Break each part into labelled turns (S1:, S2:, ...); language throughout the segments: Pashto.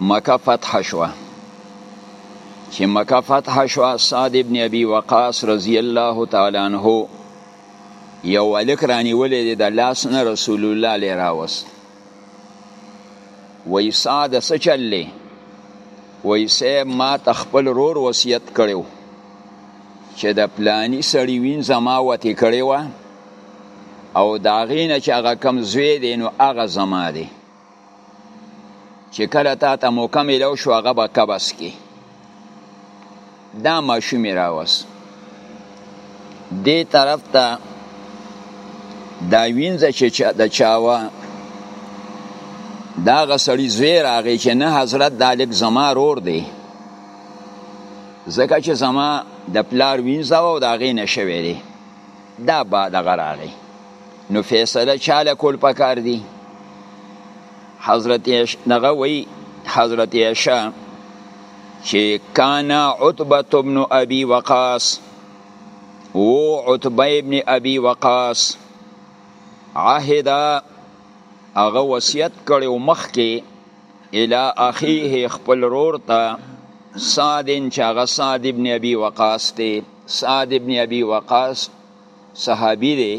S1: مکه فتح شوه چې مکه فتح شوه سعد ابن ابي وقاص رضی الله تعالی عنہ یو الک رانیولې دی د لاس نه رسول الله لې راوست وای سعد څه چللې وای صاحب ما ته خپل رور وصیت کړو چې د پلانی سړی وین زما وتی کړی و او دا غینه چې هغه کم زوی دی نو هغه زما دی چې کله تا ته موقع ملو شو هغه به قبض کې دا ماشوم راوس دې طرف ته دا وینځ چې د چاوا دا غسړی زوی راغی چې نه حضرت دا لیک زما رور دی ځکه چې زما د پلار وینځه او د هغې نه شوی دی دا با دغه راغی نو فیصله چاله کول پکار دی حضرت دغه وی حضرت عائشہ چې کان عتبه ابن ابي وقاص او عتبه ابن ابي وقاص عهد هغه وصیت کړي او مخ کې الی اخیه خپل رور ته سعد چې هغه سعد ابن ابي وقاص دی سعد ابن ابي وقاص صحابي دی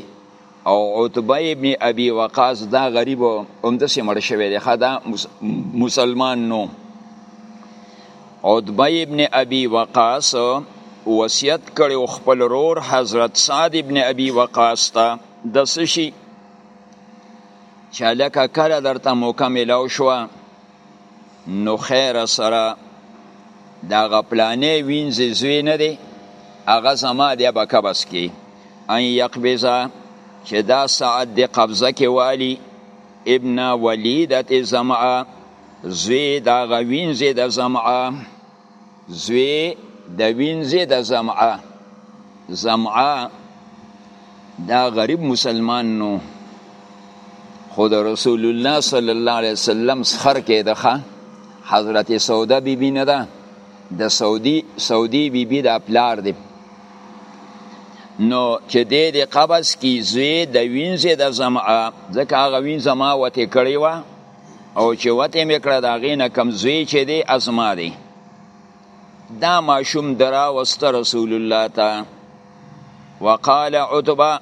S1: او عتبه ابن ابي وقاص دا غریب هم د سیمړ شوی دی خدا مسلمان نو عتبه ابن ابي وقاص وصیت کړي خپل رور حضرت سعد ابن ابي وقاص ته د سشي چې لکه کله درته موقع ملاو شوه نو خیر سره دا غپلانه وینځي زوی نه دی هغه زما دی به قبض کی ان یقبضه چې دا ساعت دی قبضه کې والی ابن ولیدت زمعه زوی دا غوینځي د زمعه زوی د وینځې د زمعه زمعه دا غریب مسلمان نو خو د رسول الله صلی الله علیه وسلم سخر کې ده حضرت سوده بی بی نه ده د سعودي سعودي بی بی د پلار دی نو چې دې د قبض کی زوی د وینځې د زمعه ځکه هغه وینځه ما وته کړی و او چې وته مې کړه د هغې نه کم زوی چې دی ازما دی دا ماشوم دراوسته رسول الله ته وقال عتبه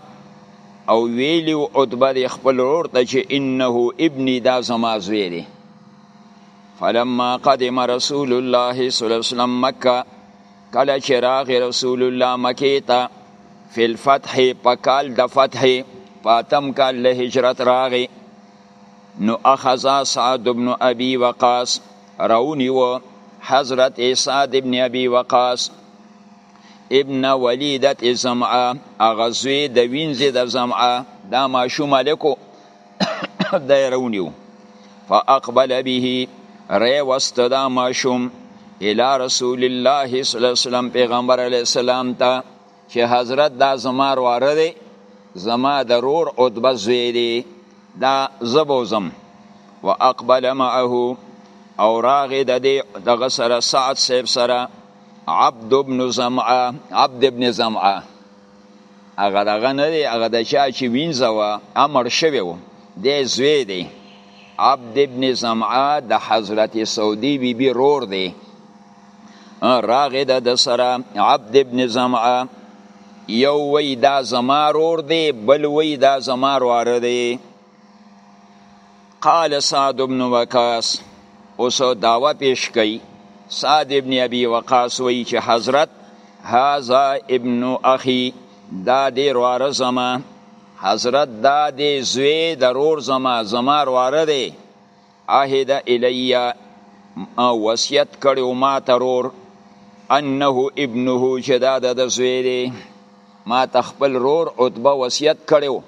S1: او ویلی عتبه دی خپل ورور ته چې انه ابني دا زما زوی دی فلما قدم رسول الله صلی الله علیه وسلم مکه کله چې راغی رسول الله مکې ته فی الفتح په کال د فتح پاتم کال له هجرت راغی نو اخذ سعد بن ابي وقاص راونی و حضرت سعد ابن ابي وقاص ابن ولیدت زمعه هغه زوی د وینځې د زمعه دا ماشوم هلکو دی راونیو فاقبل به ری وست دا ماشوم الى رسول الله صلی الله علیه وسلم پیغمبر علیه السلام ته چې حضرت دا زما رواره دی زما د رور عتبه زوی دی دا زبوزم و اقبل معه او راغې د دې دغه سره سعد صاحب سره عبد ابن زمعه عبد ابن زمعه هغه دغه نه دی هغه د چا چې وینځه وه امر شوی و دی زوی دی عبد ابن زمعه د حضرت سعودي بیبي بی رور دی راغې ده د سره عبد ابن زمعه یو وی دا زما رور دی بل وی دا زما رواره دی قال سعد ابن وقاص اوس داوا پیش کړي سعد ابن ابي وقاص وی چې حضرت هاذا ابن اخي دا دی رواره زما حضرت دا دی زوی د رور زما زما رواره دی عهد الی وصیت کړو ما ترور انه ابنه چې دا د زوی دی ما تخپل رور عتبه وصیت کړو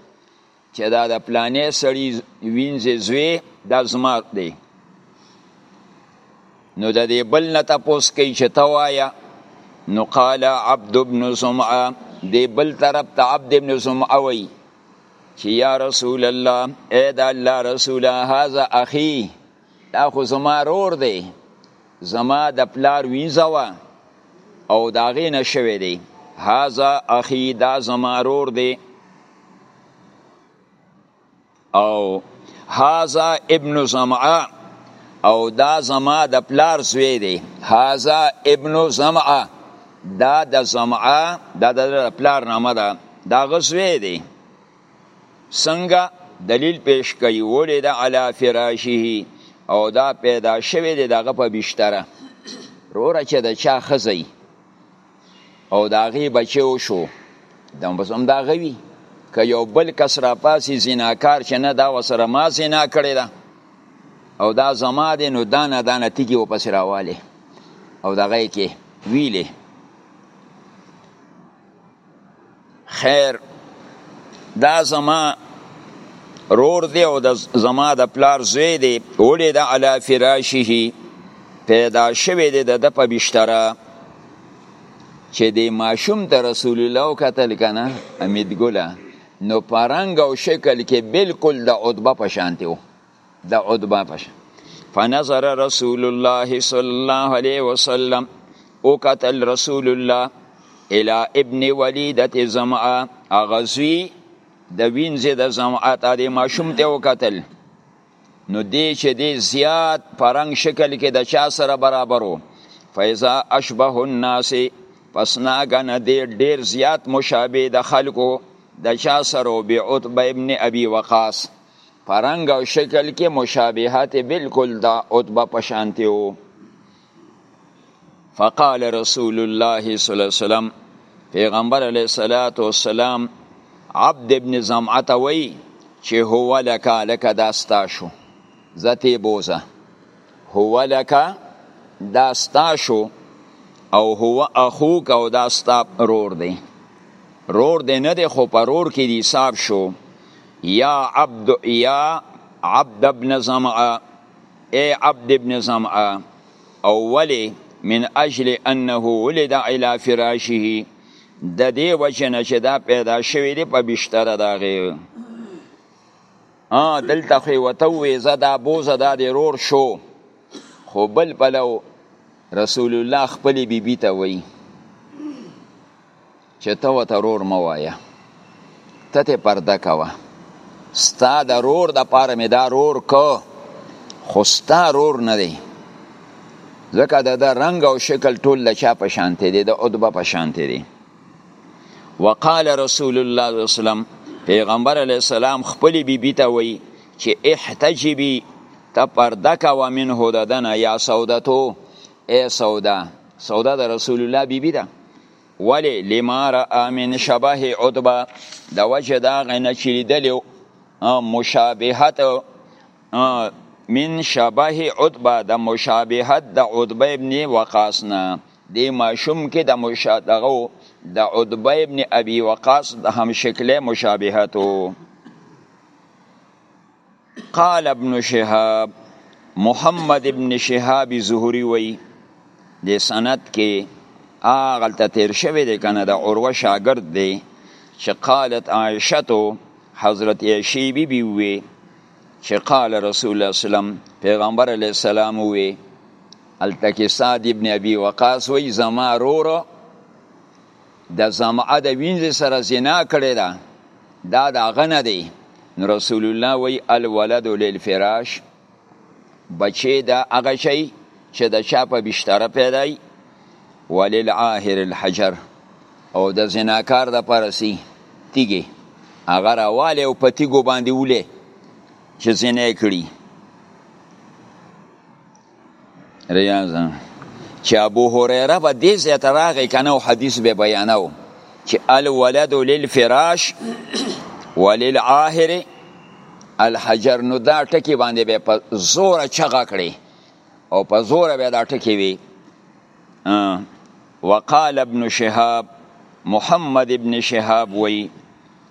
S1: چې دا د پلانې سړی وینځ زوی دا زما دی نو د دې بل نه تاسو کوي چې توایا نو قال عبد ابن سمعه دی بل طرف ته عبد ابن سمعه وی چې یا رسول الله اې د الله رسول هاذا اخي دا خو زما رور دی زما د پلار وینځه وه او د هغې نه شوی دی هاذا اخي دا زما رور دی او هاذا ابن زمعه او دا زما د پلار زوی دی هاذا ابن زمعه دا د زمعه دا د پلار نامه ده دا غزوی دی څنګه دلیل پیش کوي ولې د علا فراشه او دا پیدا شوی دی دغه په بشتره روره چې د چا خزی او دا غي بچو شو دا بسم دا غوي که یو بل کس را پاسي زناکار چې نه دا وسره ما زنا کړی ده او دا زما دی نو دانه دانه تیږي وپسې راواله او دغه یې کې ویلې خیر دا زما رور دی او د زما د پلار زوی دی ولې د علا فراشه پیدا شوی دی د په بشتره چې د ماشوم ته رسول الله کتل کنه امید ګله نو په رنګ او شکل کې بالکل د عتبه په شانتي وو د عتبه په شان فنظر رسول الله صلی الله علیه وسلم او قتل رسول الله الى ابن ولیدت زمعه اغزوی د وینځه د زمعه ته د ماشوم ته وکتل نو دی چې دی زیات پرنګ شکل کې د چا سره برابرو فیضا اشبه الناس پس ناګنه دی ډیر زیات مشابه د خلکو د چا سره بی عتبه ابن ابي وقاص پرنګ او شکل کې مشابهت بالکل د عتبه پشانتیو فقال رسول الله صلی الله علیه وسلم پیغمبر علیه الصلاۃ والسلام عبد ابن زمعه ته وی چې هو لک لک دا ستا شو زته بوزه هو لک دا ستا شو او هو اخوک او دا ستا رور دی رور دی نه دی خو پر رور کې دی حساب شو یا عبد یا عبد ابن زمعه ای عبد ابن زمعه او ولی من اجل انه ولد الى فراشه د دې وجنه چې دا پیدا شوی دی په بشتره دا غي ا دلته خو وته وې زدا بوزه دا د رور شو خو بل پلو رسول الله خپل بیبي بی ته وایي چې ته وته رور مه وایه ته ته پرده کوه ستا د رور د پاره مې دا رور کو خو ستا رور نه دی ځکه د د رنګ او شکل ټول د چا په شانتې دی د عدبه په شانتې دی وقال رسول الله صلی الله علیه وسلم پیغمبر علیه السلام خپل بیبي بی ته وایي چې احتجبي ته پرده کوه منه د دنه یا سودتو ای سودا سودا د رسول الله بیبي بی ده ولی لما را من شبه عتبه د وجه دا غنه چې لیدلی مشابهت من شبه عتبه د مشابهت د عتبه ابن وقاص نه دی ماشوم کې د مشابهه د عتبه ابن ابي وقاص د هم شکله مشابهت وو قال ابن شهاب محمد ابن شهاب زهری وی د سند کې اغل ته تیر شوی دی کنه د عروه شاګرد دی چې قالت عائشه تو حضرت عائشه بی بی وی چې قال رسول الله سلام پیغمبر علی السلام وی التکی صاد ابن ابي وقاص وی زما رور د زمعه د وینځ سره زنا کړی دا دا دا غنه دی نو رسول الله وی الولد للفراش بچی دا هغه شی چې د چا په بشتره پیدای وللعاهر الحجر او د زناکار د پرسی تیګي هغه راواله او په تیګو باندې ولې چې زنه کړی ریاض چې ابو هريره به دې ځای ته راغی که نه او حدیث به بیانو چې الولد للفراش وللعاهر الحجر نو دا ټکی باندې به په زوره چغه کړي او په زوره به دا ټکی وي وقال ابن شهاب محمد ابن شهاب وی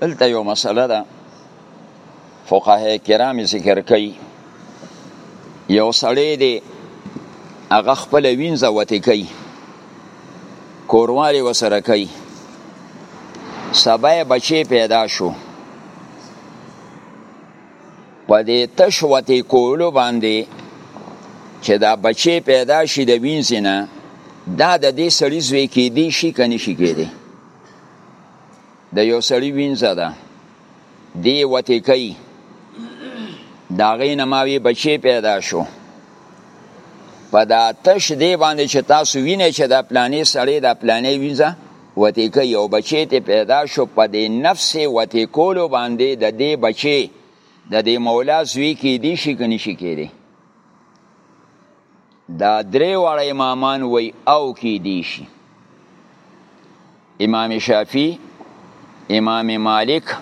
S1: دلته یو مسله ده فقهای کرام ذکر کوي یو سړی دی هغه خپل وینځه وتی کوي کوروالی وسره کوي سبا بچی پیدا شو په دې تش وتی کولو باندې چې دا بچی پیدا شي د وینځې نه دا د دې سړي زوی کېدی شي که نه شي کېدی د یو سړی وینځه ده دی وتی کوي د هغې نه ما وی بچی پیدا شو په دا تش دی باندې چې تاسو وینئ چې دا پلانې سړی دا پلانې وینځه وتی کوي او بچی ته پیدا شو په دې نفس وتی کولو باندې د دې بچی د دې مولا زوی کې دی شي کني شي کېږي دا درې واړه امامان وای او کې دی شي امام شافعي امام مالک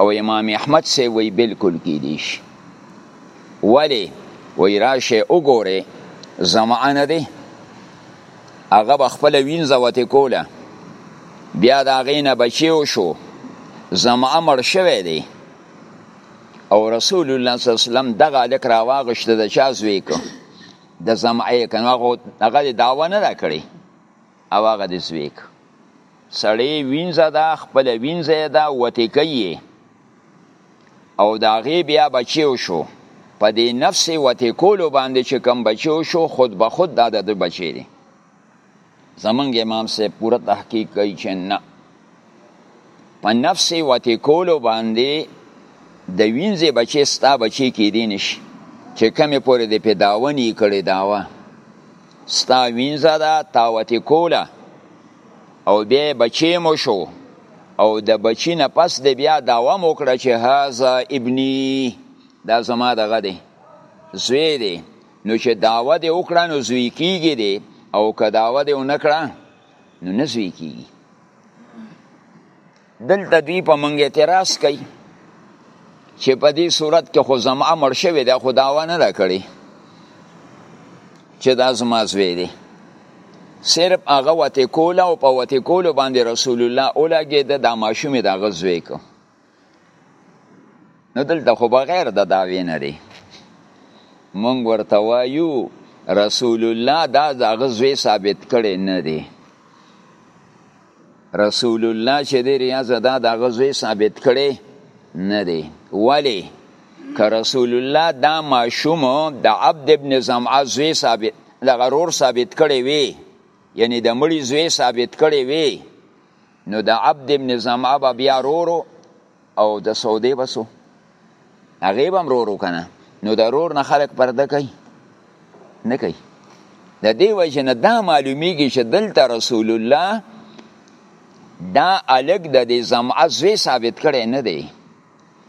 S1: او امام احمد سه وی بالکل کې دی شي ولی وی راشه وګوره زمانه دی هغه به خپل وینځه وته کوله بیا د هغې نه بچی وشو زما مړ شوی دی او رسول الله صلی الله علیه وسلم دغه الک راواغشت د چا زوی کو د زمعه کنه هغه هغه داوا نه راکړي او هغه د زوی کو سړی وینځه دا خپل وینځه دا وتی کوي او دا غي بیا بچیو شو په دې نفس وتی کولو باندې چې کم بچیو شو خود به خود دا د بچی دی زمونږ امام صاحب پوره تحقیق کوي چې نه په نفس وتی کولو باندې د وینځې بچې ستا بچې کېدی نشي چې کمې پورې د پیداونی کړي داوه ستا وینځه ده تا وتی کوله او بیا بچې مو شو او د بچی نه پس د بیا داوا مو کړه چې هاذا ابني دا زما دغه دی زوی دی نو چې دعوه دې وکړه نو زوی کیږي دی او که دعوه دې ونه کړه نو نه زوی کیږي دلته دوی په منګ اعتراض کوي چې په دې صورت کې خو زما مړ شوی دی خو دعوه نه ده کړې چې دا زما زوی دی صرف هغه وته کوله او په وته کولو باندې رسول الله اولاګې د دا ماشومې د هغه زوی کو نو دلته خو بغیر د دعوی نه دی مونږ ورته وایو رسول الله دا دغه زوی ثابت کړي نه دی رسول الله چې دی ریاض دا دغه زوی ثابت کړي نه دی ولی که رسول الله دا ماشوم د عبد ابن زمعه زوی ثابت د غرور ثابت کړي وی یعنی د مړي زوی ثابت کړي وی نو د عبد ابن زمعه به بیا رورو او د سودې بسو هغه به رورو کنه نو د رور نه خلق پرده کوي نه کوي د دې وجه نه دا معلومیږي چې دلته رسول الله دا الګ د دې زمعه زوی ثابت کړي نه دی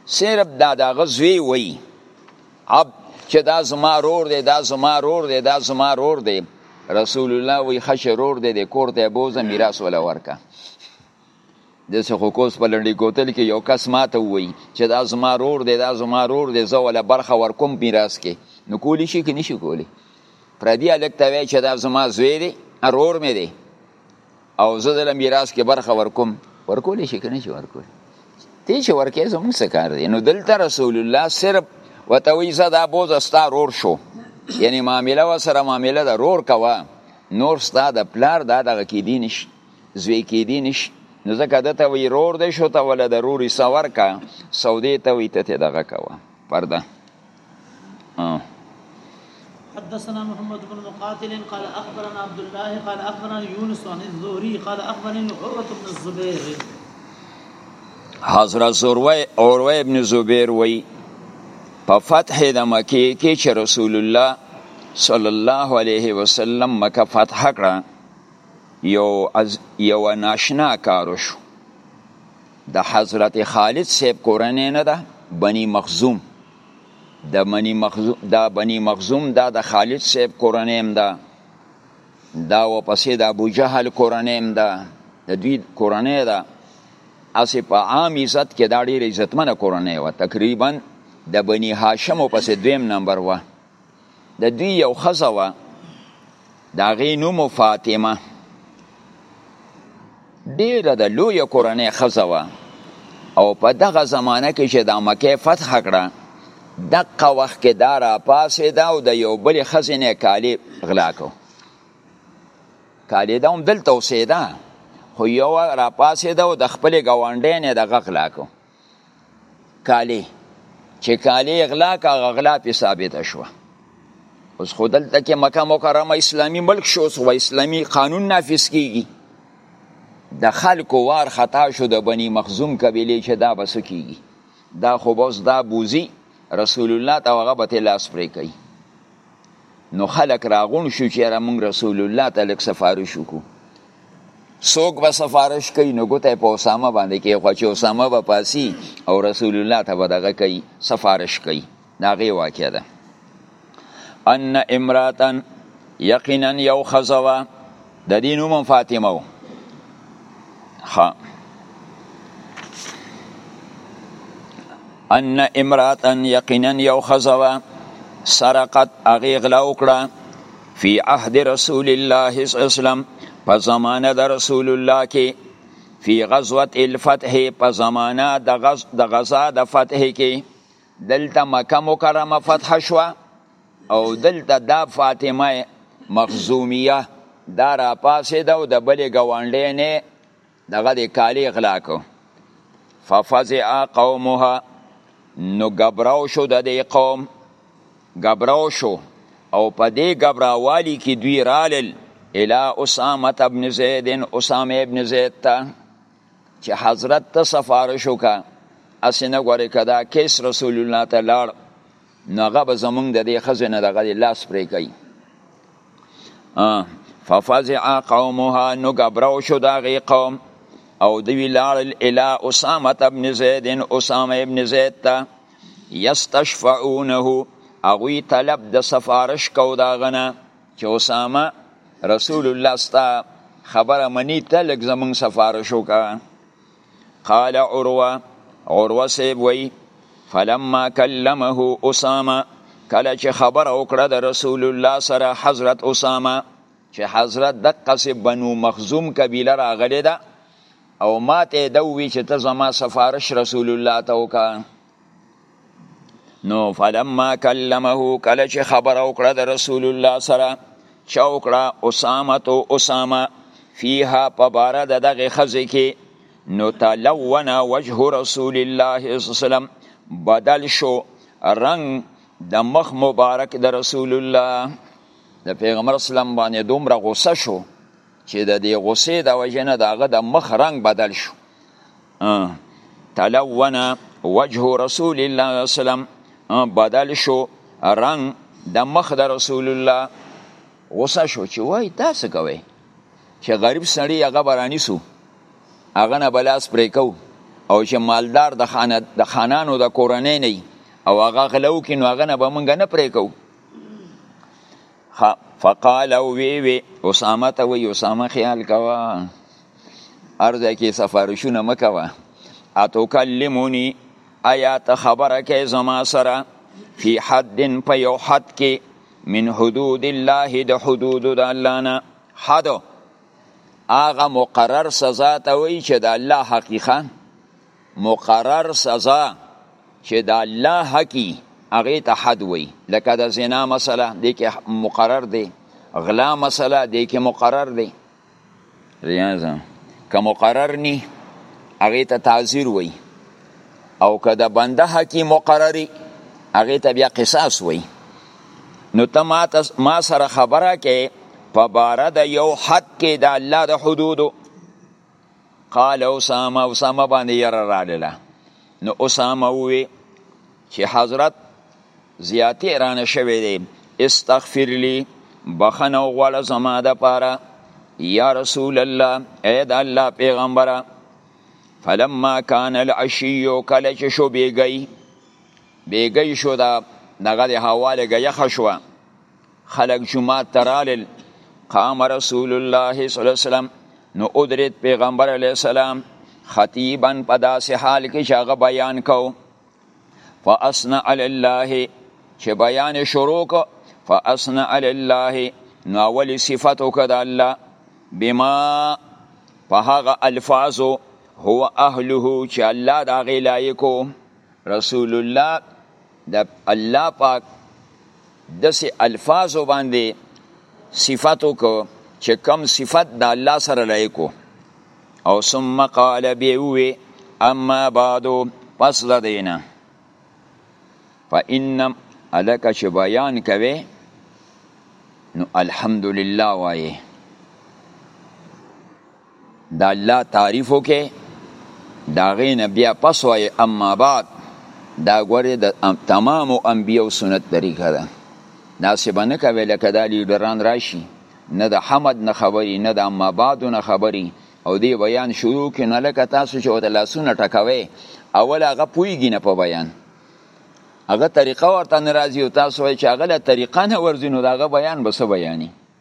S1: صرف دا دغه زوی وای عب چې دا زما رور دی دا زما رور دی دا زما رور دی رسول الله وی خش رور دی د کور ته بوزه میراث ولا ورکا د سخوکوس په لړډي کوتل کې یو کس ماته وای چې دا زما رور دی دا زما رور دی زه ولا برخه ورکوم میراث کې نو کولی شي کې نشي کولی پردی الک ته وای چې دا زما زوی دی رور مې دی او زه دل میراث کې برخه ورکوم ورکول شي کنه چې ورکول تی چې ورکې زموږ څه کار دی نو دلته رسول الله صرف وته وی زه دا بوز استا رور شو یعنی معامله و سره معامله د رور کوا نور ستا د پلار دا دغه کې دی نش زوی کې دی نش نو ځکه دته وی رور دی شو ته ولا د روري سور کا سودې ته وی ته دغه کوا پرده
S2: حدثنا محمد بن مقاتل قال اخبرنا عبد الله قال اخبرنا يونس عن الزهري قال اخبرني عروه بن الزبير
S1: حضرت زروه عروه ابن زبير وی په فتح د مکه کې چې رسول الله صلی الله علیه وسلم مکه فتح کړه یو از یو ناشنا کارو شو د حضرت خالد صاحب کورنۍ نه ده بني مخزوم د بني مخزوم دا بني مخزوم دا د خالد صاحب کورنۍ هم ده دا و پسې د ابو جهل کورنۍ هم ده د دوی کورنۍ ده اسی په عام عزت کې دا ډېر عزتمنه کورنۍ و تقریبا د بني هاشم پسې دویم نمبر و د دوی یو خزه وه د هغې نوم فاطمه ډیره د لوی کورنۍ خزه وه او په دغه زمانه کې چې د مکه فتح کړه دغه وخت کې دا را پاسې دا او د یو بل خزې نه کالی غلا کو کالی دا هم دلته اوسېده خو یو را پاسې دا او د خپل ګاونډې نه دغه غلا کو کالی چې کالی غلا کا غلا په ثابت شوه اوس خو دلته کې مکه مکرمه اسلامی ملک شو سو اسلامی قانون نافذ کیږي د خلکو وار خطا شو د بنی مخزوم قبیله چې دا بس کیږي دا خو بس دا بوزي رسول الله ته هغه به لاس پرې کوي نو خلک راغون شو چې را مونږ رسول الله ته لک سفارش وکړو څوک به سفارش کوي نو ګوته په اسامه باندې کې خو چې اسامه به پاسي او رسول الله ته به دغه کوي سفارش کوي دا غي واقع ده ان امراتن یقینا یو خزوا د دین نوم فاطمه و ها ان امراتا یقینا یو خزوا سرقت اغه غلا وکړه فی عهد رسول الله صلی الله علیه وسلم په زمانه د رسول الله کې فی غزوه الفتح په زمانه د غز د غزا د فتح کې دلته مکه مکرمه فتح شو او دلته دا فاطمه مخزومیه دا را پاسې ده او د بلې ګوانډې نه دغه د کالی غلا کو ففزع قومها نو غبراو شو د دې قوم غبراو شو او په دې غبراوالي کې دوی رالل الی اسامه ابن زید اسامه ابن زید ته چې حضرت ته سفارش وکا اسنه غوري کدا کیس رسول الله ته لاړ نو هغه به زمونږ د دې ښځې نه دغه لاس پرې کوي ففزع قومها نو ګبراو شو د هغې قوم او دوی لاړل الی اسامه ابن زید اسامه ابن زید ته یستشفعونه هغوی طلب د سفارش کو د هغه نه چې اسامه رسول الله ستا خبره منی ته لږ زمونږ سفارش وکړه قال عروه عروه صاحب وی فلما کلمه اسامه کله چې خبر او کړه د رسول الله سره حضرت اسامه چې حضرت د قص بنو مخزوم قبیله راغلی ده او ماته دا وی چې ته زما سفارش رسول الله ته وکړه نو فلما کلمه کله چې خبره وکړه د رسول الله سره چا وکړه اسامه تو اسامه فيها په باره د دغه خزې کې نو تلون وجه رسول الله صلی الله علیه وسلم بدل شو رنگ د مخ مبارک د رسول الله د پیغمبر اسلام باندې دومره غوسه شو چې د دې غصې د وجې نه د هغه د مخ رنګ بدل شو تلونه وجه رسول الله صلی الله علیه وسلم بدل شو رنګ د مخ د رسول الله غصه شو چې وای تاسو کوي چې غریب سړی هغه برانی سو هغه نه بلاس پرې کو او چې مالدار د خانه د خانانو د کورنۍ نه او هغه غلو کې نو هغه نه به مونږ نه پرې کو فقال او وی وی اسامه ته وی اسامه خیال کوا ارزه کې سفارشونه مکوا اتکلمونی ایا ته خبره کې زما سره فی حد په یو حد کې من حدود الله د حدود د الله نه حد هغه مقرر سزا ته وی چې د الله حقیقت مقرر سزا چې د الله حقي هغه ته حد وي لکه د زنا مسله دې کې مقرر دی غلا مسله دې کې مقرر دی ریاضه که مقرر ني هغه ته تعذير وي او که د بنده حقي مقرري هغه ته بیا قصاص وي نو ته ما سره خبره کې په بار د یو حد کې د الله د حدودو قال اسامه اسامه باندې یره راړله نو اسامه وی چې حضرت زیاتی رانه شوی دی استغفر لی بخنه غواړه زما د پاره یا رسول الله اې د الله پیغمبره فلما کان العشی کله چې شو بیګی بیګی شو دا دغه د هوا لګه یخ شوه خلق جمعات ترالل قام رسول الله صلی الله علیه وسلم نو ادرید پیغمبر علیه السلام خطیبا په داسې حال کې چې هغه بیان کو فاسنع لله چې بیان شروع کو فاسنع لله نو اولی صفت وکړه د الله بما په هغه الفاظو هو اهله چې الله د هغې لایقو رسول الله د الله پاک دسې الفاظو باندې صفت وکړو چې کم صفت د الله سره لایکو او ثم قال بیوی اما بعدو پس د دینه فإن الک چې بیان کوي نو الحمدلله وایي د الله تعریف وکې دا غین بیا پس وای اما بعد دا غره د تمام انبیو سنت طریقه ده دا څه باندې کوي لکه دا لیډران راشي نه د حمد نه خبري نه د اما بعد نه خبري او دی بیان شروع کې نه لکه تاسو چې وته لاسونه ټکوي اول هغه پویږي نه په بیان هغه طریقه ورته ناراضي او تاسو وایي چې هغه له طریقه نه ورځي نو دغه بیان به څه بیاني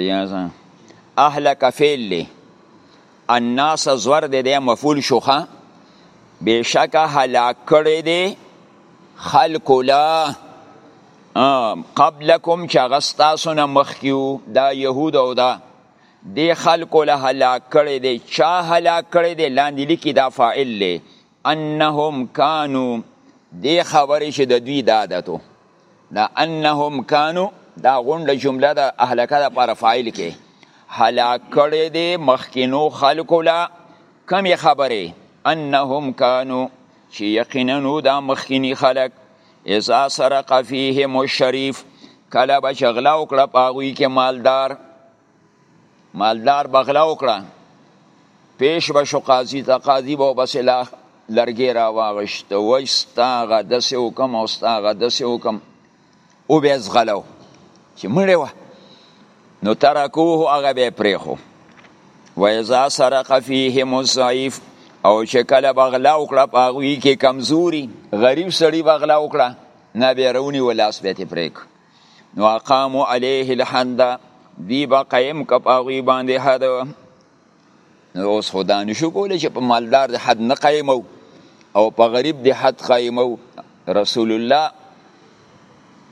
S1: ریاضه اهلک فعل له الناس زور دی دی مفعول شوخه بشک هلاک کړی دی خلق لا قبلکم چې هغه ستاسو نه مخکیو دا یهود او دا دی خلکو له هلاک کړی دی چا هلاک کړی دی لاندې لیکي دا فاعل دی انهم کانو دی خبرې چې د دوی د عادتو لانهم کانو دا غونډه جمله د اهلکه د پر فاعل کې هلاک کړي دي مخکینو خلکو لا کمی خبره انهم کانو چې یقینا دا مخکینی خلک اذا سرق فیهم الشریف کله به جغلا وکړه پاغوی کې مالدار مالدار بغلا وکړه پیش بشو قاضی تا قاضی به بس لا لرګی را واغشت وای ستا غده سه وکم او ستا غده سه وکم او به زغلو چې مړې وه نو ترکوه هغه به پرېخو و اذا سرق فيهم الضعيف او چې کله بغلا وکړه په هغوی کې کمزوري غریب سړي بغلا وکړه نه به رونی ولاس به تې پرېک نو اقامو علیه الحد دی با قائم که په هغوی باندې حد نو اوس خو دا نشو کولی چې په مالدار د حد نه قائمو او په غریب د حد قائمو رسول الله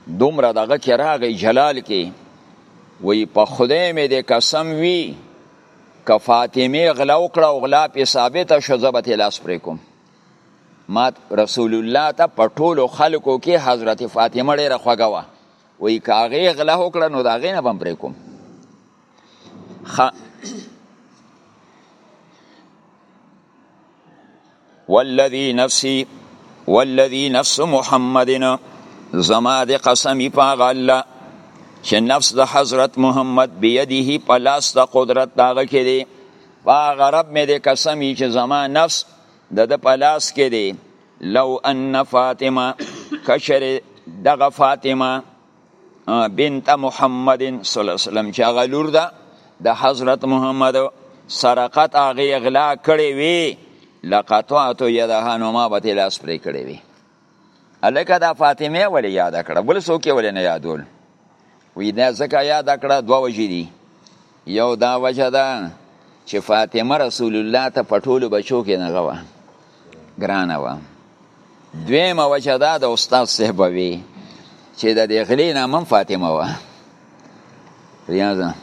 S1: دومره دغه کې راغی جلال کې وی په خدای مې د قسم وی که فاطمه غلا وکړه او غلا پې ثابته شو زه به ترې لاس پرې کوم ما رسول الله ته په ټولو خلکو کې حضرت فاطمه ډیره خوږه وه وایي که هغې غله وکړه نو د هغې نه به هم پرې کوم والذي نفسي والذي نفس محمدنا زما د قسمی په هغه الله چې نفس د حضرت محمد بيده په لاس د قدرت داغه کې دی په هغه رب مې د قسمی چې زما نفس د د پلاس کې دی لو ان فاطمه کشر دغه فاطمه بنت محمد صلی الله علیه وسلم چې هغه لور ده د حضرت محمد سرقت هغه اغلا کړې وي لقطعت یدها نو ما به لاس پرې کړې وي الکه دا فاطمه ولې یاد کړه بل څوک ولې نه یادول وی دا ځکه یاد کړه دوه وجې دي یو دا وجه ده چې فاطمه رسول الله ته په ټولو بچو کې نغه وه ګرانه وه دویمه وجه دا د استاد صاحب وی چې د دې غلې نامم فاطمه وه ریاضه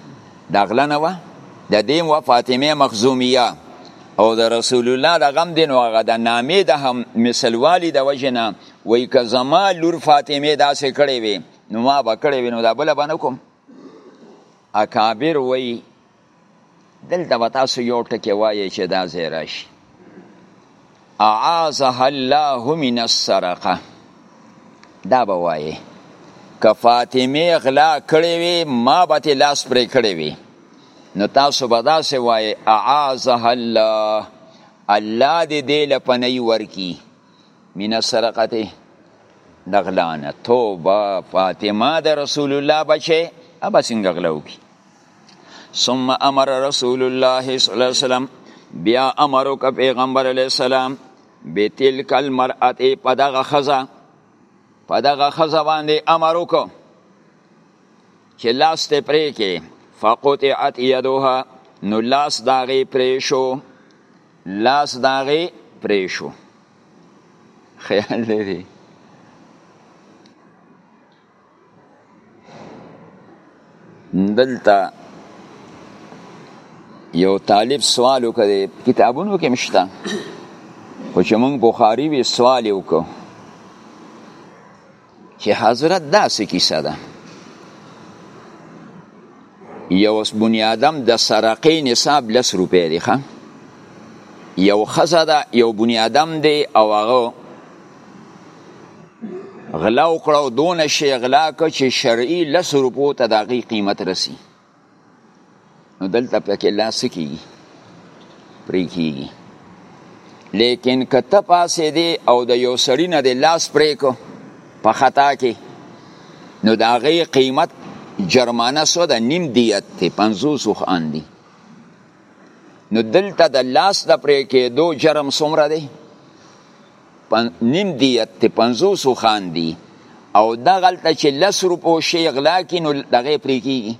S1: دا غلا نه وه د دې و فاطمه مخزومیه او د رسول الله د غم دین او غد نامې د هم مثلوالي د وجنه وای که زما لور فاطمه داسې کړې وي نو ما به کړې وي نو دا بل باندې کوم اکابر وای دلته به تاسو یو ټکی وایې چې دا ځای راشي اعاذها الله من السرقه دا به وایې که فاطمه غلا کړې وي ما به تې لاس پرې کړې وي نو تاسو به داسې وایې اعاذها الله الله دې دې له پنۍ ورکي من السرقه د غلا نه توبه فاطمه د رسول الله بچې ابه څنګه غلا وکړي ثم امر رسول الله صلی الله علیه وسلم بیا امر وک پیغمبر علیه السلام بتلک المرأه پدغه خزه پدغه خزه باندې امر وک چې لاس ته پرې کې فقطعت يدها نو لاس داغه پرې شو لاس داغه پرې شو خیال لري دلته یو طالب سوال وکړي کتابونو کې مشته خو چې موږ بخاری وی سوال وکړو چې حضرت داسې کیسه ده یو بنی آدم د سرقې نصاب لس روپۍ دی ښه یو ښځه ده یو بنی آدم دی او هغه غلا وکړه او دونه شی غلا کړه چې شرعي لس روپو ته د هغې قیمت رسي نو دلته پکې لا څه کېږي پرې کېږي لیکن که ته پاسېدې او د یو سړي نه دې لاس پرې کړو په خطا کې نو د هغې قیمت جرمانه څو ده نیم دیت دی پنځوس اوښان دي نو دلته د لاس د پرې کېدو جرم څومره دی نیم دیت ته پنځوس خان دی او دغلته چې لس روپو شی غلا کی نو دغه پرې کیږي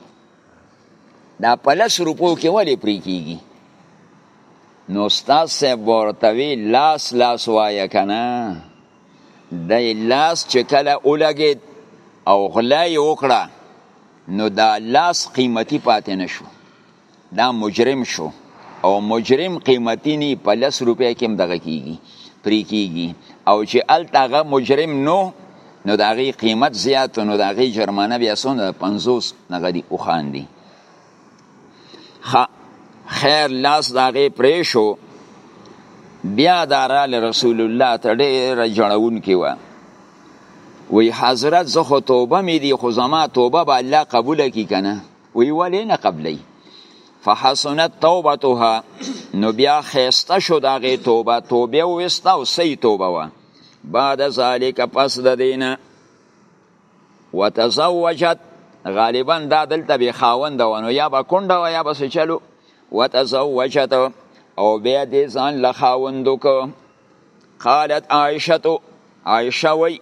S1: دا په لس روپو کې ولې پرې کیږي نو استاد صاحب ورته وی لاس لاس وایه کنه د لاس چې کله ولګید او غلا یې وکړه نو دا لاس قیمتي پاتې نشو دا مجرم شو او مجرم قیمتي نه په لس روپۍ کې هم دغه کیږي پرې کیږي او چې هلته هغه مجرم نو نو د هغې قیمت زیات نو د هغې جرمانه بیا څونه ده پنځوس دغه دي اوښان دي خیر لاس د هغې پرې شو بیا دا راله رسول الله ته ډېره جړونکې وه وی حضرت زه خو توبه مې دي خو زما توبه به الله قبوله کړي که نه وی ولی نه قبلی فحسنت توبتها نو بیا خیسته شو دا غی توبه توبه وستا او سی توبه وا بعد ذالک پس د دینه وتزوجت غالبا دا دلته به خاوند ونه یا به کونډه و یا به چلو وتزوجت او بیا دې ځان لخاوندو کو قالت عائشه عائشه وی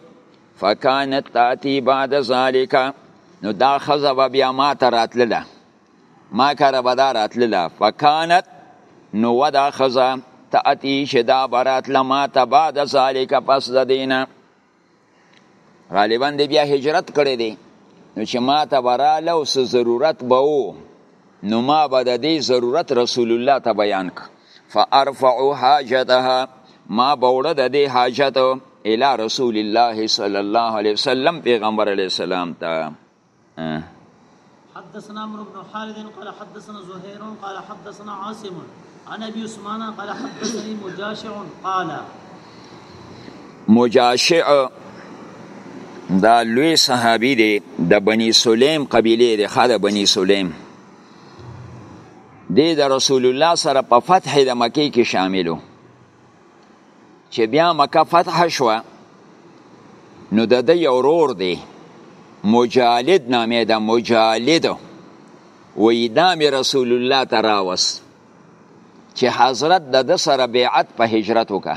S1: فکانت تاتی بعد ذالک نو دا خزه به بیا ما ته راتلله ما کره به دا راتلله فکانت نو و دا خزه تاتی چې دا براتله ما ته بعد ذالک پس د دینه غالبا دی بیا هجرت کړی دی نو چې ما ته براله او څه ضرورت به و نو ما به د دې ضرورت رسول الله ته بیان ک فارفع حاجتها ما بوړه د دې حاجت الی رسول الله صلی الله علیه وسلم پیغمبر علیه السلام ته
S2: حدثنا عمرو بن خالد قال حدثنا زهير قال حدثنا عاصم عن ابي عثمان قال حدثني مجاشع قال
S1: مجاشع دا لوی صحابي دی د بني سلیم قبيله دی خاله بني سلیم دی د رسول الله سره په فتح د مکه کې شاملو چې بیا مکه فتح شوه نو د د یو رور دی مجالد نامې ده مجالد وی دا مې رسول الله ته راوس چې حضرت د د سره بیعت په هجرت وکړه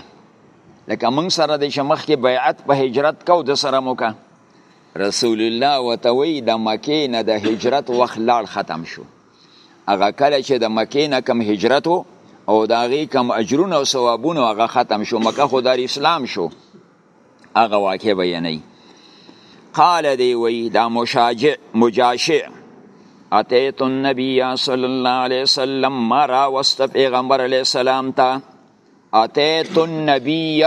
S1: لکه موږ سره د شمخ کې بیعت په هجرت کو د سره موکه رسول الله وتوی د مکې نه د هجرت وخت لاړ ختم شو هغه کله چې د مکې نه کم هجرت او د هغې کم اجرونه او ثوابونه هغه ختم شو مکه خو دار اسلام شو هغه واقع بیانوي قال دی وی دا مشاجع مجاشع اتیت النبی صلی الله علیه وسلم ما راوست پیغمبر علیه السلام ته اتیت النبی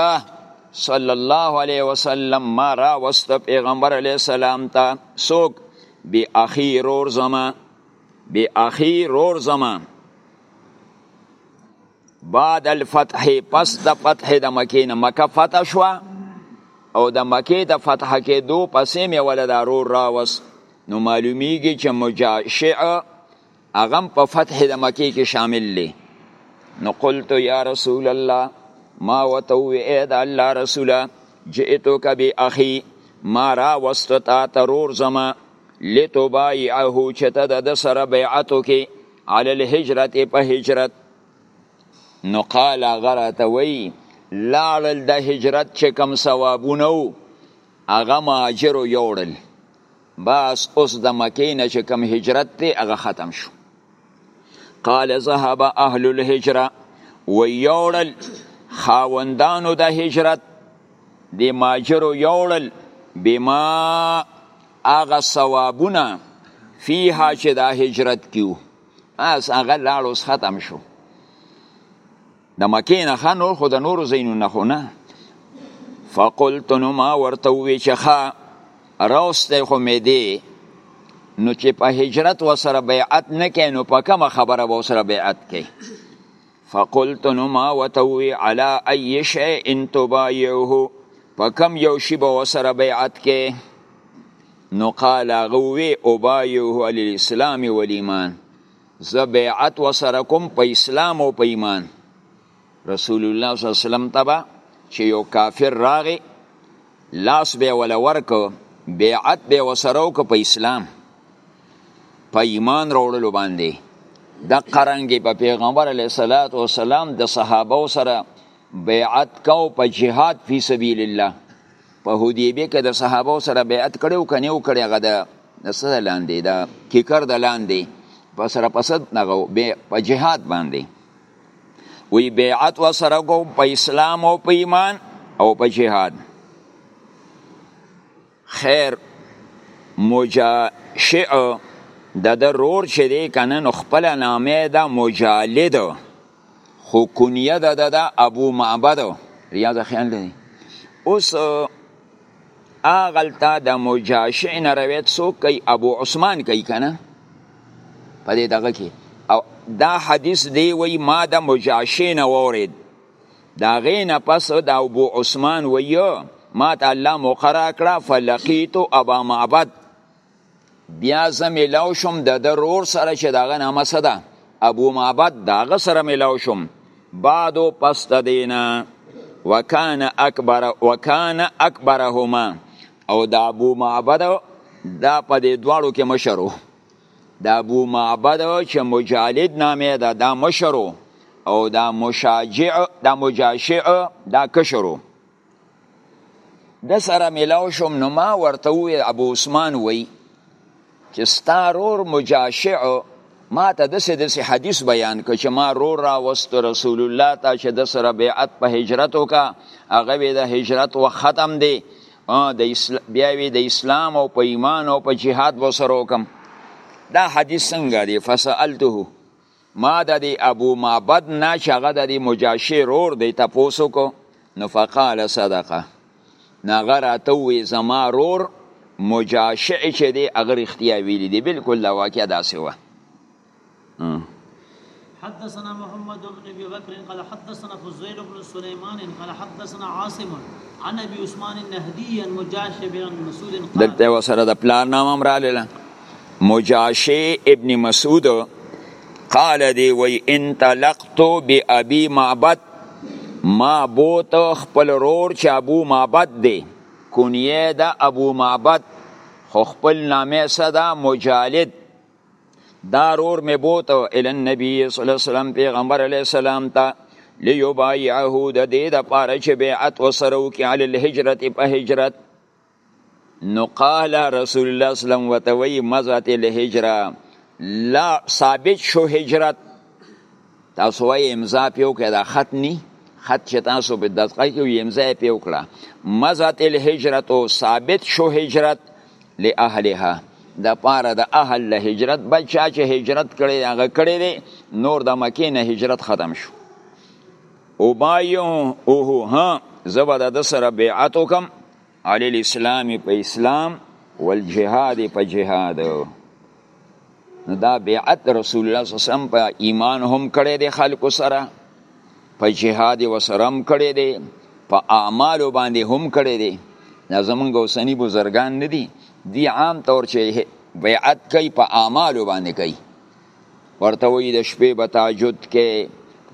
S1: صلی الله علیه وسلم ما را وست پیغمبر علیه السلام ته سوک بی اخی رور زما بی اخی رور زما بعد الفتح پس د فتح د مکې نه مکه فتح شو او د مکې د فتح کې دو پسې مې ولدا رور راوس نو معلومیږي چې مجاشع هغه په فتح د مکې کې شامل دی نو قلت یا رسول الله ما وته وی اې د الله رسوله جئتو کبي اخي ما را واستتا ترور زما لتبايعه چې ته د سره بیعت وکې علی الهجرت په هجرت نو قال غرت وی لاړل د هجرت چې کم ثوابونه هغه ماجر یوړل بس اوس د مکې نه چې کوم هجرت دی هغه ختم شو قال ذهب اهل الهجره و یوړل خاوندانو د هجرت د ماجرو یوړل بما هغه ثوابونه فیها چې دا هجرت کیو اس هغه لاړ اوس ختم شو د مکې نه ښه نور خو د نورو ځایونو نه خو نه فقلت نو ما ورته ووی چې ښه راوستی خو مې دی نو چې په هجرت وسره بیعت نه کوي نو په کومه خبره به وسره بیعت کوي فقلت نو ما ورته ووی علی ای شیء تبایعه په کوم یو شی به وسره بیعت کوي نو قال هغه ووی ابایعه علی الاسلام والایمان زه بیعت وسره کوم په اسلام او په ایمان رسول الله صلی الله علیه وسلم تبا چې یو کافر راغی لاس به ولا ورکو بیعت به وسره وک په اسلام په ایمان راوړلو باندې د قرنګي په پیغمبر علی صلوات و سلام د صحابه سره بیعت کو په جهاد فی سبیل الله په حدیبیه کې د صحابه سره بیعت کړي او کني وکړي هغه د سره لاندې دا کیکر د لاندې په سره پسد نغو به په جهاد باندې وی بیعت و سره کو په اسلام او په ایمان او په جهاد خیر مجاشع د د رور چې دی کنه نو خپل نامه دا مجالد خو کنیه د د ابو معبد ریاض خیال دی اوس اغلتا د مجاشع نه روایت سو کوي ابو عثمان کوي کنه په دې دغه کې او دا حدیث دی وی ما د مجاشع نه وورید دا غینه پس د ابو عثمان ویو ما ته الله مقرا کړه فلقیت ابا معبد بیا زه ملاو شوم د ده رور سره چې د هغه نامه څه ده ابو معبد د هغه سره ملاو شوم بعدو پس د دینه وکان اکبر وکان اکبرهما او د ابو معبد دا په دې دواړو کې مشرو د ابو معبد چې مجالد نامه ده دا مشرو او دا مشاجع دا مجاشع دا کشرو د سره ملاو شوم نو ما ورته وویل ابو عثمان وی چې ستا رور مجاشع ما ته داسې داسې حدیث بیان کړ چې ما رور راوست رسول الله ته چې د سره بیعت په هجرت وکړه هغه وی د هجرت و ختم دی د اسلام بیا وی د اسلام او په ایمان او په جهاد وسره وکم دا حدیث څنګه دی فسالته ما د دی ابو معبد نه چې هغه د دی مجاشی رور دی تپوس وکړو نو فقال صدقه نو هغه راته ووی زما رور مجاشع چې دی هغه رښتیا ویلی دی بلکل دا واقعه داسې وه
S2: حدثنا محمد بن ابي بكر قال حدثنا فزيل بن سليمان قال حدثنا عاصم عن ابي عثمان النهدي عن مجاشع بن مسعود قال
S1: دلته وسره د پلان نامم را لاله مجاشی ابن مسعود قال دی وی انطلقت بأبي معبد ما بوت خپل رور چې ابو معبد دی کنیه ده ابو معبد خو خپل نامه صدا مجالد دا رور می بوت ال النبی صلی الله علیه وسلم پیغمبر علیه السلام ته لیبایعه د دې د پاره چې بیعت وسره وکړي علی الهجرت په هجرت نو قال رسول الله صلی الله علیه وسلم وتوی مزات الهجره لا ثابت شو هجرت تاسو وای امضا پیو کې دا خط نی خط چې تاسو په دقیقه کې امضا پیو کړه مزات الهجرت او ثابت شو هجرت لاهلها د پاره د اهل له هجرت بل چا چې هجرت کړي هغه کړي دي نور د مکې نه هجرت ختم شو او بایو اوه ها زبر د سره بیعت وکم علی الاسلام په اسلام والجهاد په جهاد نو دا بیعت رسول الله صلی الله علیه وسلم په ایمان هم کړی دی خلکو سره په جهاد وسره هم کړی دی په اعمال باندې هم کړی دی دا زمونږ اوسنی بزرګان نه دي دی عام طور چې بیعت کوي په اعمال باندې کوي ورته وی د شپې به تهجد کې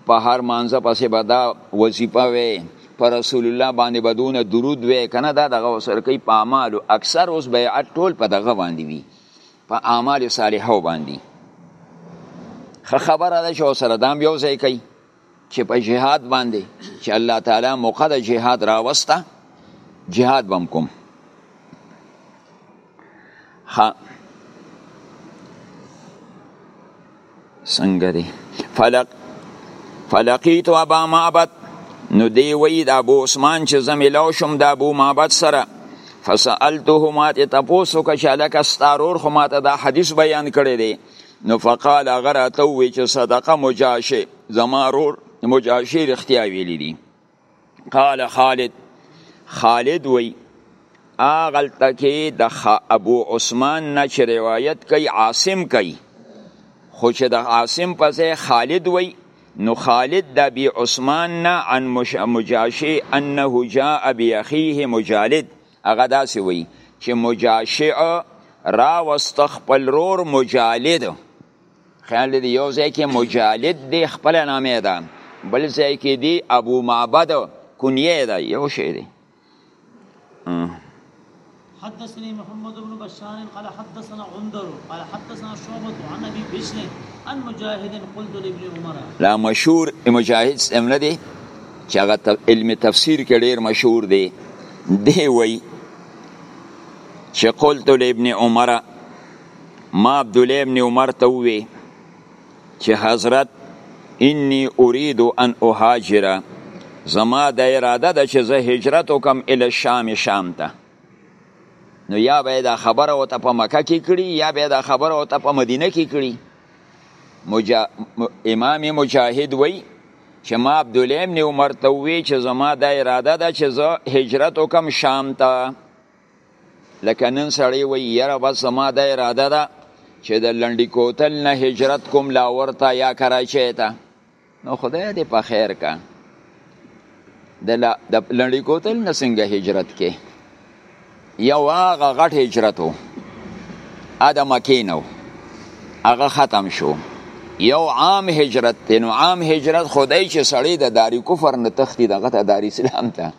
S1: په هر مانځه پسې به دا وظیفه وی په رسول الله باندې بدونه درود وی کنه دا دغه وسر کوي په اعمالو اکثر اوس بیعت ټول په دغه باندې وی په اعمال صالحو باندې خه خبره ده چې سره دام یو ځای کوي چې په جهاد باندې چې الله تعالی موقع د جهاد راوسته جهاد بم کوم ها څنګه دی فلق فلقیت ابا معبد نو دی وی د ابو عثمان چې زمې لو شم د ابو معبد سره فسألته ما ته تاسو که شالک استارور خو ما ته دا حدیث بیان کړی دی نو فقال هغه راته ووی چې صدقه مجاشي زما رور مجاشي رښتیا ویلی دي قال خالد خالد وی آغلته کې د ابو عثمان نه چې روایت کوي عاصم کوي خو چې د عاصم په ځای خالد وی نو خالد د ابي عثمان نه عن مجاشي انه جاء بأخيه مجالد هغه داسې وایي چې مجاشع راوست خپل رور مجالد خیال دې یو ځای کې مجالد دی خپل نامه ده بل ځای کې دی ابو معبد کنیه ده یو شی دی
S2: حدثني محمد بن بشار قال حدثنا عندر قال حدثنا شعبة عن ابي بشر عن مجاهد قلت لابن عمر
S1: لا مشهور مجاهد سمنه دي چې هغه علم تفسیر کې ډیر مشهور دی دی وای چې قلت لابن عمر ما عبد الله ابن عمر ته وی چې حضرت انی اريد ان اهاجر زما د اراده ده چې زه هجرت وکم ال شام شام ته نو یا به دا خبره او ته په مکه کې کړي یا به دا خبره او ته په مدینه کې کړي مجا... امام مجاهد وای چې ما عبد الله ابن عمر ته وی چې زما د اراده ده چې زه هجرت وکم شام ته لکه نن سړی وی یره بس زما د اراده ده چې د لنډی کوتل نه هجرت کوم لاور ته یا کراچۍ ته نو خدای دې په خیر کا د لنډی کوتل نه څنګه هجرت کې یو هغه غټ هجرت و اده مکې نه هغه ختم شو یو عام هجرت دی نو عام هجرت خدای چې سړی د داری کفر نه تختی دغه ته داری اسلام ته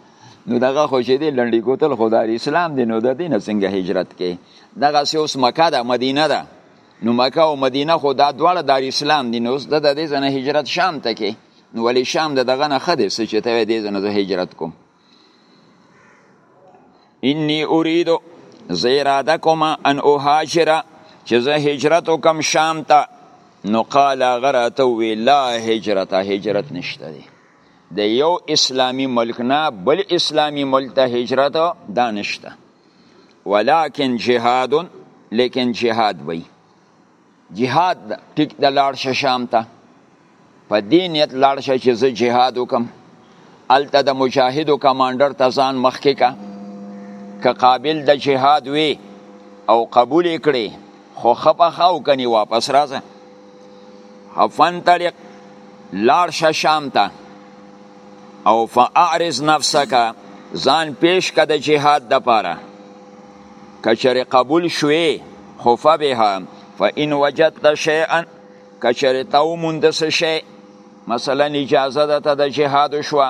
S1: نو دغه خو چې دی لنډی کوتل خو داری اسلام دی نو د دین څنګه هجرت کې دغه سه اوس مکه ده مدینه ده نو مکه او مدینه خو دا دواړه داری اسلام دی نو اوس د دې ځنه هجرت شام ته کې نو ولی شام د دغه نه خدای چې ته دې ځنه هجرت کوم انی اريد زه اراده کوم ان اهاجر چې زه هجرت وکم شام ته نو قال غراته وی لا هجرت هجرت نشته دی د یو اسلامی ملک نه بل اسلامی ملک ته هجرت دا نشته ولکن جهاد لیکن جهاد وی جهاد ده ټیک د لاړ شه شام ته په دې نیت لاړ شه چې زه جهاد وکم هلته د مجاهدو کمانډر ته ځان مخکې کا که قابل د جهاد وي او قبول یې کړې خو ښه پخه او کني واپس راځه فانطلق لاړ شه شام ته او فاعرض نفسک ځان پیش کړه د جهاد دپاره کچر قبول شوی خو فبها فإن وجدت شيئا کچر تاو مندس شي مثلا اجازه ده ته د جهاد شو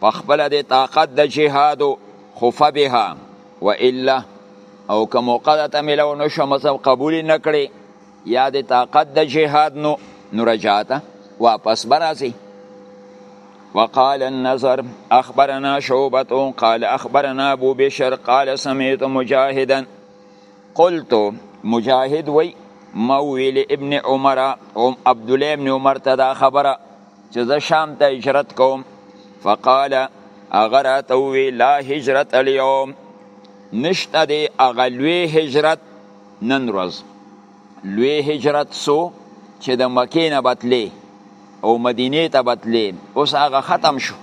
S1: په خپل د طاقت د جهاد خو فبها والا او که موقع ته ملو نشو مذهب قبول نکړي یا د طاقت د جهاد نو نرجاته واپس برازي وقال النظر اخبرنا شعبة قال اخبرنا ابو بشر قال سمعت مجاهدا قلت مجاهد وی مویل ابن عمر او عبد الله ابن عمر ته دا خبره چې زه شام ته هجرت کوم فقال اگر اتوی لا هجرت اليوم نشته دی اغلوی هجرت نن ورځ لوی هجرت سو چې د مکې نه بتلې او مدینې ته بتلې اوس هغه ختم شو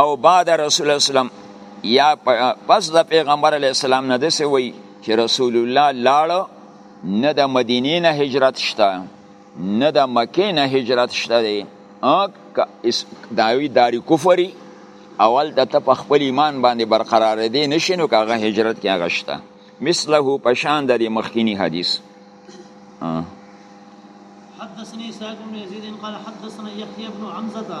S1: او بعد رسول الله اسلام یا پس د پیغمبر علی السلام نه دسه وی چې رسول الله لاړ نه د مدینې نه هجرت شته نه د مکې نه هجرت شته دی داوی داری کفری اول د ته په خپل ایمان باندې برقرار دی نشینو که هغه هجرت کې هغه شته مثله په شان د مخکینی حدیث
S2: حدثني سعد بن يزيد قال حدثنا يحيى بن حمزه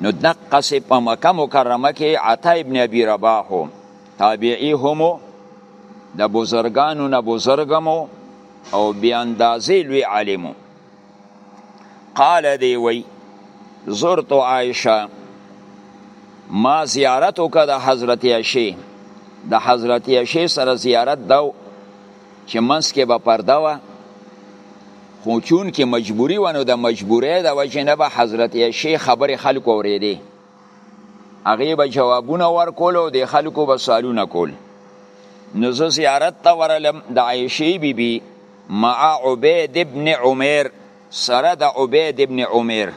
S1: نو دقه سي په مکه مکرمه کې عطا ابن ابي رباح تابعي هم د بزرګانو نه بزرګمو او بیا اندازې لوی عالمو قال دی وی زرت عائشه ما زیارت وکړه د حضرت عائشه د حضرت عائشه سره زیارت دا چې منځ کې به پرده وه خو چون کې مجبوری و نو د مجبورۍ د وجې نه به حضرت عایشې خبرې خلکو اورېدې هغې به جوابونه ورکول او د خلکو به سوالونه کول نو زه زیارت ته ورلم د عایشې بی بی مع عبید ابن عمر سره د عبید ابن عمر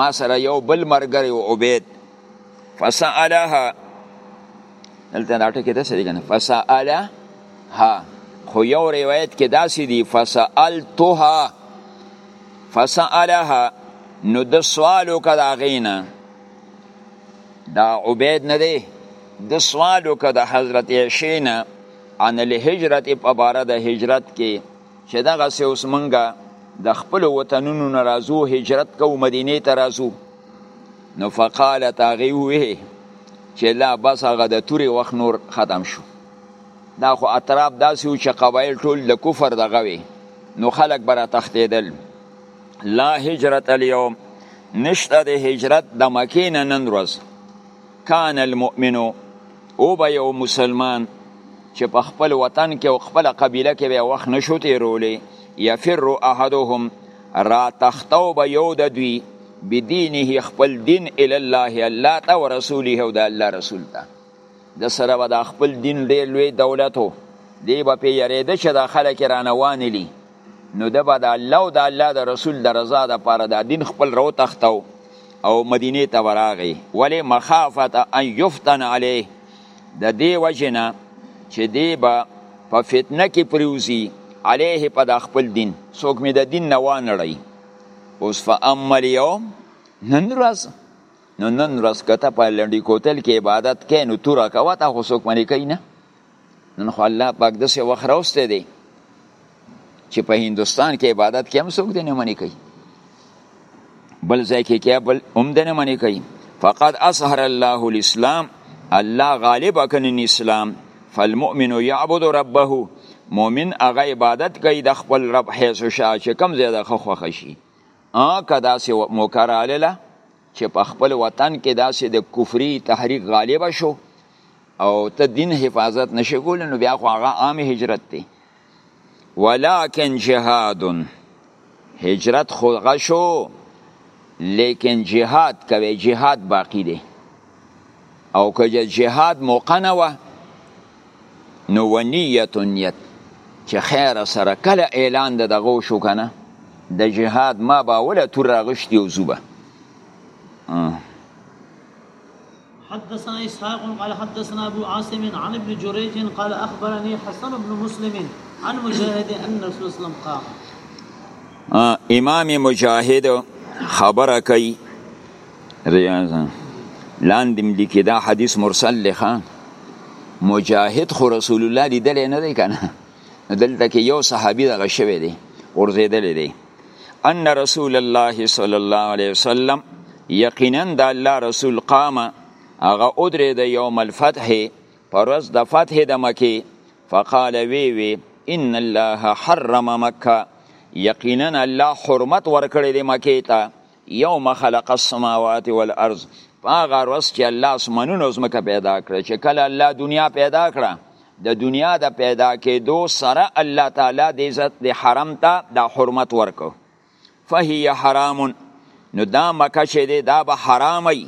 S1: ما سره یو بل مرګری او عبید فسألها دلته دا ټکی داسې دی که نه فسأله ها خو یو روایت کې داسې دی فسألتها فسألها نو د سوال وکړه د هغې نه دا عبید نه دی د سوال وکړه د حضرت عایشې نه عن الهجرت په باره د هجرت کې چې دغسې اوس مونږه د خپلو وطنونو نه راځو هجرت کوو مدینې ته راځو نو فقالت هغې وویل چې لا بس هغه د تورې وخت نور ختم شو دا خو اطراف داسې و چې قبایل ټول د کفر دغه وي نو خلک به راتښتېدل لا هجرت الیوم نشته د هجرت د مکې نه نن ورځ کان المؤمنو او به یو مسلمان چې په خپل وطن کې او خپله قبیله کې به وخت نشو تېرولی یفر احدهم را تختو به یو د دوی بدینه خپل دین الی الله الله ته او رسوله او د الله رسول ته د سره به دا خپل دین ډیر لوی دولت وو دی به پې یریده چې دا خلک رانه وانلی نو د به د الله او د الله د رسول د رضا دپاره دا دین خپل رو تختو او مدینې ته به راغی ولې مخافت ان یفتن علیه د دې وجې نه چې دی به په فتنه کې پریوزي علیه په د خپل دین څوک مې د دین نه وانړی اوس فاما الیوم نن ورځ نو نن ورځ که ته په لنډي کوتل کې عبادت کې نو توره کوه تا خو څوک منې کوي نه نن خو الله پاک داسې وخت راوستی دی چې په هندوستان کې عبادت کې هم څوک دی نه منې کوي بل ځای کې کې بل هم دی نه منې کوي فقد اظهر الله الاسلام الله غالب کنن اسلام فالمؤمن يعبد ربه مؤمن هغه عبادت کوي د خپل رب حیث شاه چې کم زیاده خو خوښ شي که داسې موقع رالله چې په خپل وطن کې داسې د کفري تحریک غالب شو او ته دین حفاظت نشې کولی نو بیا خو هغه عام هجرت دی ولکن جهاد هجرت خو غشو لیکن جهاد کوي جهاد باقی دی او که جهاد موقع نه وه نو و نیت و نیت چې خیر سره کله اعلان د دغه وشو که نه د جهاد ما به اوله تور راغشتي او زوبه
S2: حدثنا اسحاق قال حدثنا ابو عاصم عن ابن جريج قال اخبرني حسن بن مسلم عن مجاهد ان رسول الله قال
S1: امام مجاهد خبره کوي لاندې لیکي دا حدیث مرسل لخوا مجاهد خو رسول الله لیدلی نه دی کنه دلته کې یو صحابي دغه شوی دی ورزیدلی دی ان رسول الله صلی الله علیه وسلم یقینا د الله رسول قامه هغه ادرې د یوم الفتح پر ورځ د فتح د مکې فقال وی وی ان الله حرم مکه یقینا الله حرمت ورکړی د مکې ته یوم خلق السماوات والارض هغه ورځ چې الله اسمانونه او ځمکه پیدا کړه چې کله الله دنیا پیدا کړه د دنیا د پیدا کېدو سره الله تعالی د عزت د حرم ته د حرمت ورکو فهي حرام نو دا مکه چې دی دا به حرامي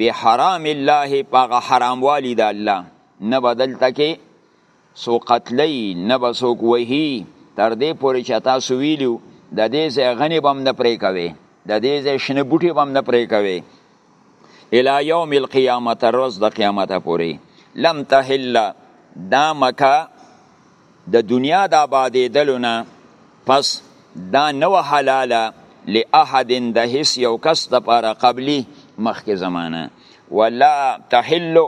S1: به حرام الله پاغه حراموالي د الله نه بدلته کې سو قتلی نه به څوک وهي تر دې پورې چې تاسو ویلو د دې ځای غنې به هم نه پرې کوې د دې ځای شنه بوټي به هم نه پرې کوې الی یوم القیامه تر ورځ د قیامته پورې لم تحل دا مکه د دنیا د آبادېدلو نه پس دا نه و حلاله لأحد د هیڅ یو کس لپاره قبلی مخکې زمانه ولا تحل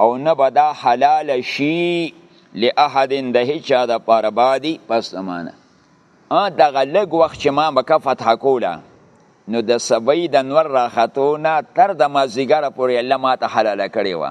S1: او نه به دا حلال شي لأحد د هیچا د پاره بادي پس زمانه دغه لږ وخت چې ما مکه فتح کوله نو د سبی د نور راختو نه تر د مازیګره پورې الله ما ته حلاله کړې وه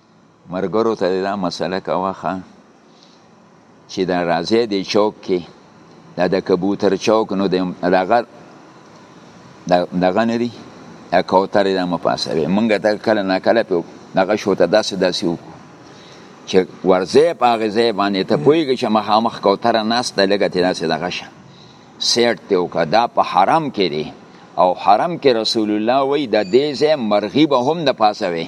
S1: مرګرو ته دا مسله کاوخه چې دا راځي د چوک کې دا د کبوتر چوک نو د دغه دغه نری کوتر د مپاسره مونږ ته کله نه کله په دغه شو ته داسې داسې وکړو چې ورځې په هغه ځای باندې ته پوهېږي چې مخامخ کوتره ناسته لږه تې داسې دغه شه سیټ ته وکړه دا په حرم کې دی او حرم کې رسول الله وایي د دې ځای مرغي به هم د پاسه وي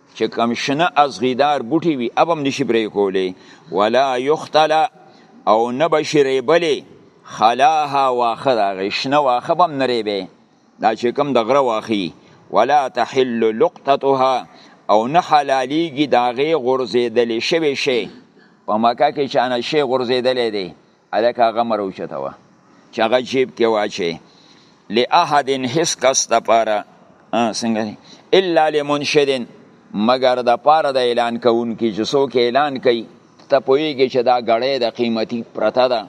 S1: چې کم شنه ازغیدار بوټي وي اب هم نشي پرې کولی ولا یختل او نه به شي ریبلی خلاها واخه د هغې شنه واخه به هم نه ریبی دا چې کوم د غره واخي ولا تحل لقطتها او نه حلالیږي د هغې غورځېدلی شوی شی په مکه کې چانه شی غورځېدلی دی هلک هغه مر اوچته وه چې هغه جیب کې واچي لاحد هیڅ کس دپاره څنګه الا لمنشد مګر د پاره د اعلان کوونکي چې څوک اعلان کوي ته پوهېږي چې دا ګړۍ د قیمتي پرته ده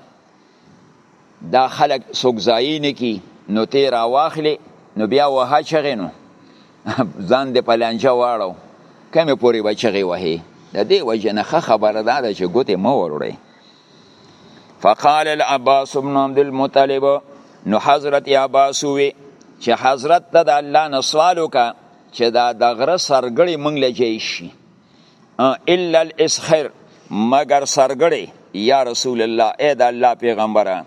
S1: دا خلک څوک ځایي نه کي نو تې راواخلې نو بیا وهه چغې نو ځان دې په لانجه واړو کمې پورې به چغې وهې د دې وجه نه ښه خبره دا ده چې ګوتې مه وروړئ فقال العباس بن عبد المطلب نو حضرت عباس وی چې حضرت ته د الله نه سوال وکا چې دا د غره سرګړی مونږ له جای شي الا الاسخر مگر سرګړی یا رسول الله اې د الله پیغمبره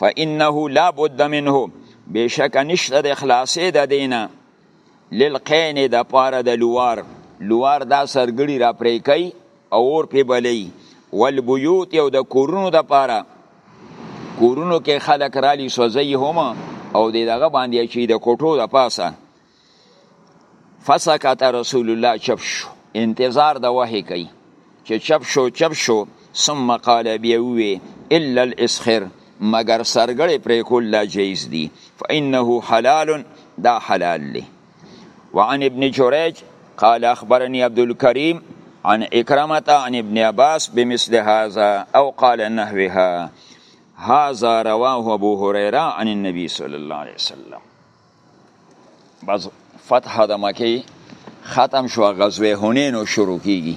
S1: فانه لا بد منه بشک نشته د اخلاصې د دینه للقین د پاره د لوار لوار دا سرګړي را پرې کوي او اور په بلې والبیوت یو د کورونو د پاره کورونو کې خلک رالی سوځي هم او د دغه باندې چې د کوټو د پاسه فسکت رسول الله چپ شو انتظار د وحی کوي چپ شو چپ شو ثم قال بیوی الا الاسخر مگر سرګړې پرې کول لا جیز دی فانه حلال دا حلال لی وعن ابن جريج قال أخبرني عبد الكريم عن إكرمة عن ابن عباس بمثل هذا أو قال نحوها هذا رواه أبو هريرة عن النبي صلى الله عليه وسلم بس فتح د مکه ختم شو غزوه حنین شروع کیږي